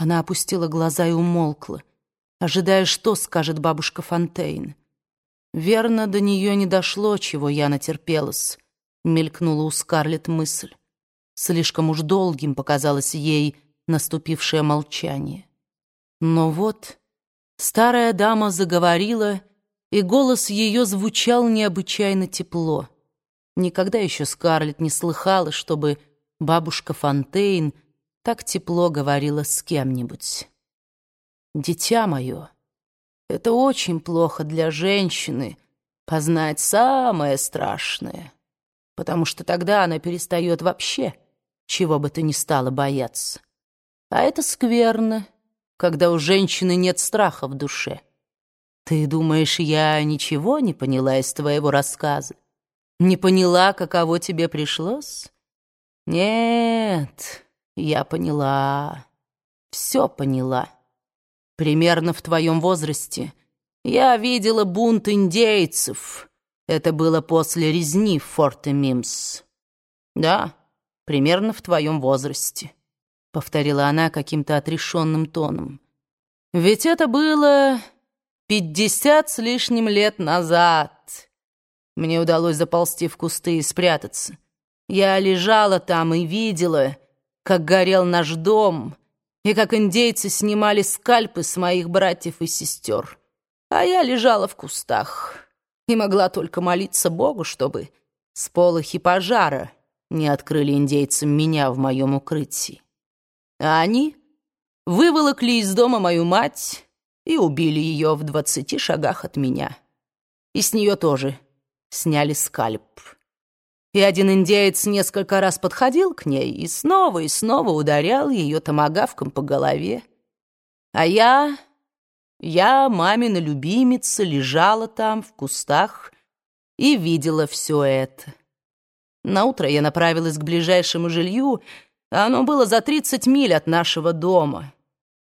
Она опустила глаза и умолкла, ожидая, что скажет бабушка Фонтейн. «Верно, до нее не дошло, чего я натерпелась», — мелькнула у Скарлетт мысль. Слишком уж долгим показалось ей наступившее молчание. Но вот старая дама заговорила, и голос ее звучал необычайно тепло. Никогда еще Скарлетт не слыхала, чтобы бабушка Фонтейн так тепло говорила с кем-нибудь. «Дитя мое, это очень плохо для женщины познать самое страшное, потому что тогда она перестает вообще чего бы то ни стало бояться. А это скверно, когда у женщины нет страха в душе. Ты думаешь, я ничего не поняла из твоего рассказа? Не поняла, каково тебе пришлось? Нет, я поняла, все поняла. Примерно в твоем возрасте я видела бунт индейцев. Это было после резни в Форте Мимс. Да, примерно в твоем возрасте», — повторила она каким-то отрешенным тоном. «Ведь это было пятьдесят с лишним лет назад. Мне удалось заползти в кусты и спрятаться. Я лежала там и видела, как горел наш дом, и как индейцы снимали скальпы с моих братьев и сестер. А я лежала в кустах и могла только молиться Богу, чтобы с полохи пожара не открыли индейцам меня в моем укрытии. А они выволокли из дома мою мать и убили ее в двадцати шагах от меня. И с нее тоже сняли скальп. И один индеец несколько раз подходил к ней и снова и снова ударял ее томагавком по голове. А я, я, мамина любимица, лежала там в кустах и видела все это. Наутро я направилась к ближайшему жилью, оно было за 30 миль от нашего дома.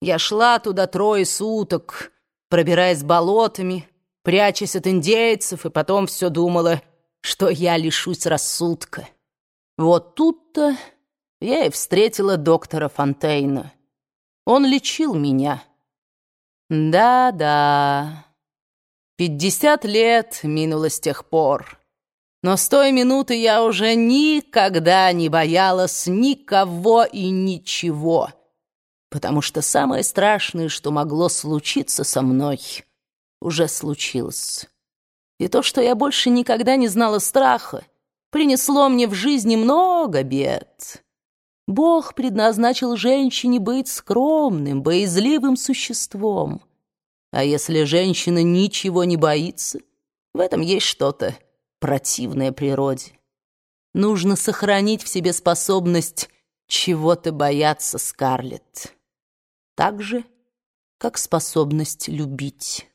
Я шла туда трое суток, пробираясь болотами, прячась от индейцев, и потом все думала, что я лишусь рассудка. Вот тут-то я и встретила доктора Фонтейна. Он лечил меня. Да-да, пятьдесят лет минуло с тех пор. Но с той минуты я уже никогда не боялась никого и ничего, потому что самое страшное, что могло случиться со мной, уже случилось. И то, что я больше никогда не знала страха, принесло мне в жизни много бед. Бог предназначил женщине быть скромным, боязливым существом. А если женщина ничего не боится, в этом есть что-то противное природе. Нужно сохранить в себе способность чего-то бояться, Скарлетт. Так же, как способность любить.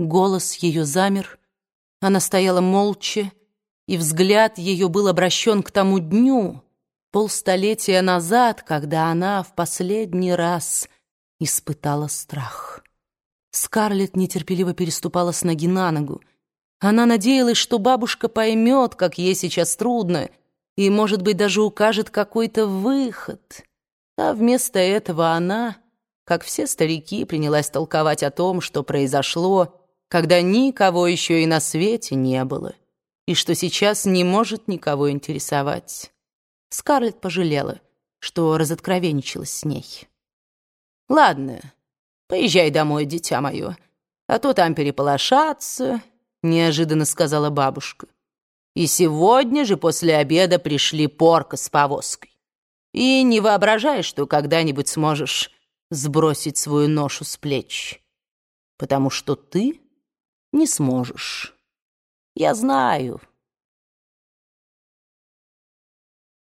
Голос ее замер, она стояла молча, и взгляд ее был обращен к тому дню, полстолетия назад, когда она в последний раз испытала страх. Скарлетт нетерпеливо переступала с ноги на ногу, она надеялась, что бабушка поймет, как ей сейчас трудно, и, может быть, даже укажет какой-то выход. А вместо этого она, как все старики, принялась толковать о том, что произошло, когда никого еще и на свете не было, и что сейчас не может никого интересовать. Скарлетт пожалела, что разоткровенничалась с ней. «Ладно, поезжай домой, дитя мое, а то там переполошатся, — неожиданно сказала бабушка. «И сегодня же после обеда пришли порка с повозкой. И не воображай, что когда-нибудь сможешь сбросить свою ношу с плеч, потому что ты не сможешь. Я знаю,